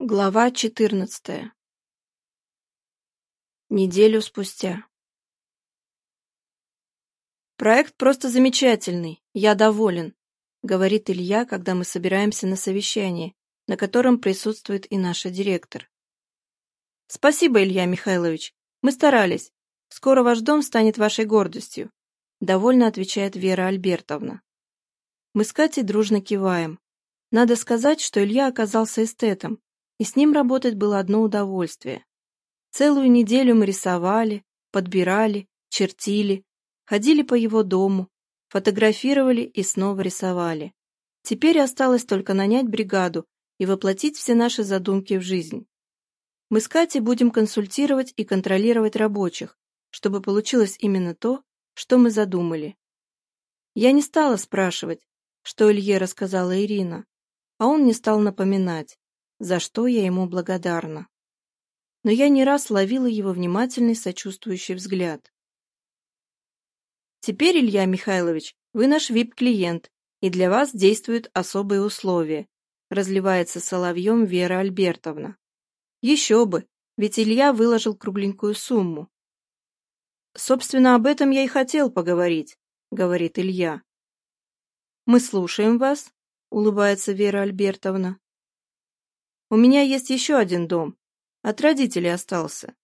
Глава 14. Неделю спустя. «Проект просто замечательный, я доволен», — говорит Илья, когда мы собираемся на совещании, на котором присутствует и наша директор. «Спасибо, Илья Михайлович, мы старались. Скоро ваш дом станет вашей гордостью», — довольно отвечает Вера Альбертовна. Мы с Катей дружно киваем. Надо сказать, что Илья оказался эстетом, и с ним работать было одно удовольствие. Целую неделю мы рисовали, подбирали, чертили, ходили по его дому, фотографировали и снова рисовали. Теперь осталось только нанять бригаду и воплотить все наши задумки в жизнь. Мы с Катей будем консультировать и контролировать рабочих, чтобы получилось именно то, что мы задумали. Я не стала спрашивать, что Илье рассказала Ирина, а он не стал напоминать за что я ему благодарна. Но я не раз ловила его внимательный сочувствующий взгляд. «Теперь, Илья Михайлович, вы наш вип-клиент, и для вас действуют особые условия», разливается соловьем Вера Альбертовна. «Еще бы, ведь Илья выложил кругленькую сумму». «Собственно, об этом я и хотел поговорить», — говорит Илья. «Мы слушаем вас», — улыбается Вера Альбертовна. У меня есть еще один дом. От родителей остался.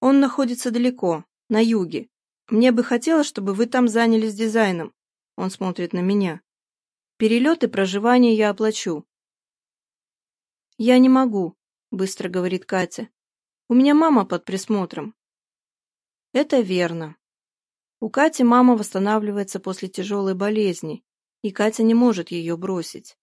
Он находится далеко, на юге. Мне бы хотелось, чтобы вы там занялись дизайном. Он смотрит на меня. Перелет и проживание я оплачу. Я не могу, быстро говорит Катя. У меня мама под присмотром. Это верно. У Кати мама восстанавливается после тяжелой болезни, и Катя не может ее бросить.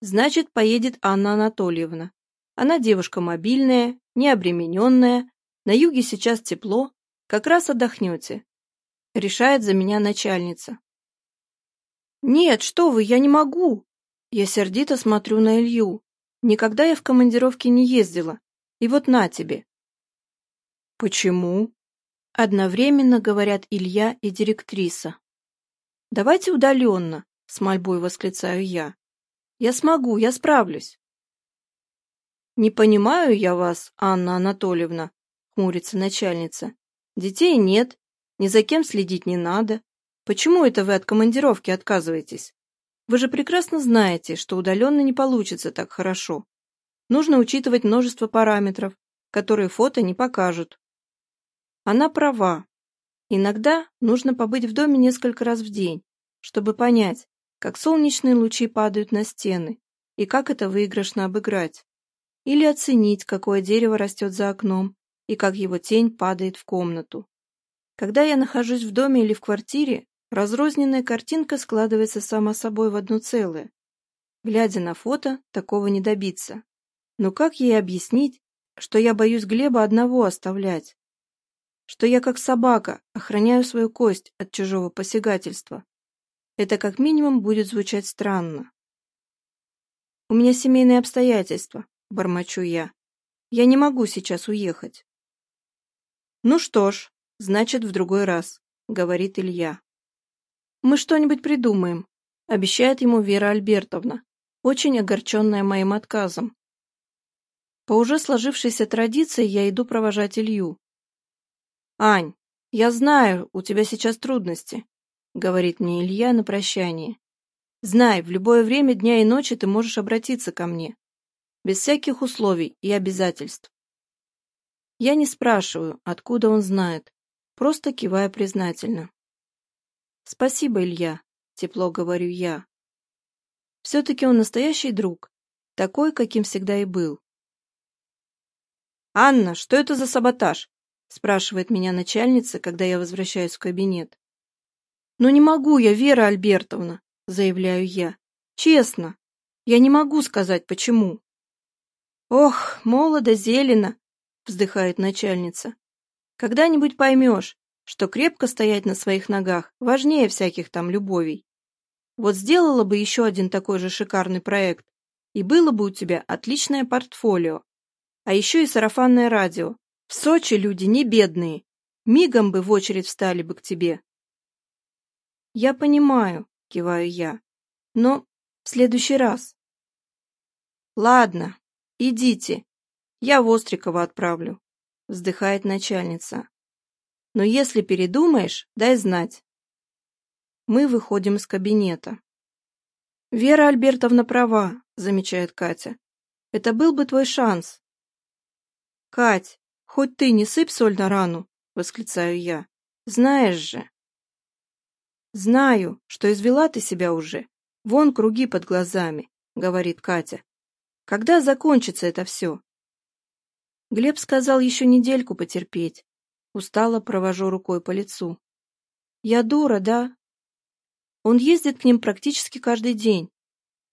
Значит, поедет Анна Анатольевна. Она девушка мобильная, необремененная, на юге сейчас тепло, как раз отдохнете. Решает за меня начальница. Нет, что вы, я не могу. Я сердито смотрю на Илью. Никогда я в командировке не ездила. И вот на тебе. Почему? Одновременно говорят Илья и директриса. Давайте удаленно, с мольбой восклицаю я. Я смогу, я справлюсь. Не понимаю я вас, Анна Анатольевна, хмурится начальница. Детей нет, ни за кем следить не надо. Почему это вы от командировки отказываетесь? Вы же прекрасно знаете, что удаленно не получится так хорошо. Нужно учитывать множество параметров, которые фото не покажут. Она права. Иногда нужно побыть в доме несколько раз в день, чтобы понять, как солнечные лучи падают на стены, и как это выигрышно обыграть. Или оценить, какое дерево растет за окном, и как его тень падает в комнату. Когда я нахожусь в доме или в квартире, разрозненная картинка складывается сама собой в одно целое. Глядя на фото, такого не добиться. Но как ей объяснить, что я боюсь Глеба одного оставлять? Что я как собака охраняю свою кость от чужого посягательства? Это как минимум будет звучать странно. «У меня семейные обстоятельства», — бормочу я. «Я не могу сейчас уехать». «Ну что ж, значит, в другой раз», — говорит Илья. «Мы что-нибудь придумаем», — обещает ему Вера Альбертовна, очень огорченная моим отказом. По уже сложившейся традиции я иду провожать Илью. «Ань, я знаю, у тебя сейчас трудности. — говорит мне Илья на прощание. «Знай, в любое время дня и ночи ты можешь обратиться ко мне. Без всяких условий и обязательств». Я не спрашиваю, откуда он знает, просто кивая признательно. «Спасибо, Илья», — тепло говорю я. «Все-таки он настоящий друг, такой, каким всегда и был». «Анна, что это за саботаж?» — спрашивает меня начальница, когда я возвращаюсь в кабинет. «Но не могу я, Вера Альбертовна», — заявляю я. «Честно, я не могу сказать, почему». «Ох, молодо, зелено», — вздыхает начальница. «Когда-нибудь поймешь, что крепко стоять на своих ногах важнее всяких там любовей. Вот сделала бы еще один такой же шикарный проект, и было бы у тебя отличное портфолио. А еще и сарафанное радио. В Сочи люди не бедные. Мигом бы в очередь встали бы к тебе, «Я понимаю», — киваю я, — «но в следующий раз». «Ладно, идите, я Вострикова отправлю», — вздыхает начальница. «Но если передумаешь, дай знать». Мы выходим из кабинета. «Вера Альбертовна права», — замечает Катя. «Это был бы твой шанс». «Кать, хоть ты не сыпь соль на рану», — восклицаю я. «Знаешь же». «Знаю, что извела ты себя уже. Вон круги под глазами», — говорит Катя. «Когда закончится это все?» Глеб сказал еще недельку потерпеть. Устало провожу рукой по лицу. «Я дура, да?» Он ездит к ним практически каждый день.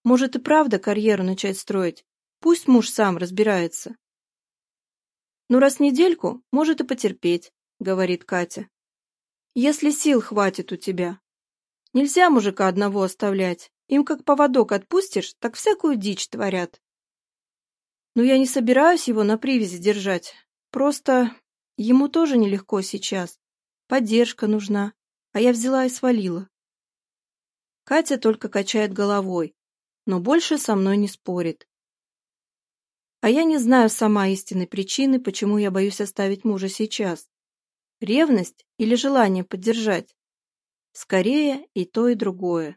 Может и правда карьеру начать строить. Пусть муж сам разбирается. «Ну, раз недельку, может и потерпеть», — говорит Катя. «Если сил хватит у тебя». Нельзя мужика одного оставлять. Им как поводок отпустишь, так всякую дичь творят. Но я не собираюсь его на привязи держать. Просто ему тоже нелегко сейчас. Поддержка нужна. А я взяла и свалила. Катя только качает головой, но больше со мной не спорит. А я не знаю сама истинной причины, почему я боюсь оставить мужа сейчас. Ревность или желание поддержать? Скорее и то, и другое.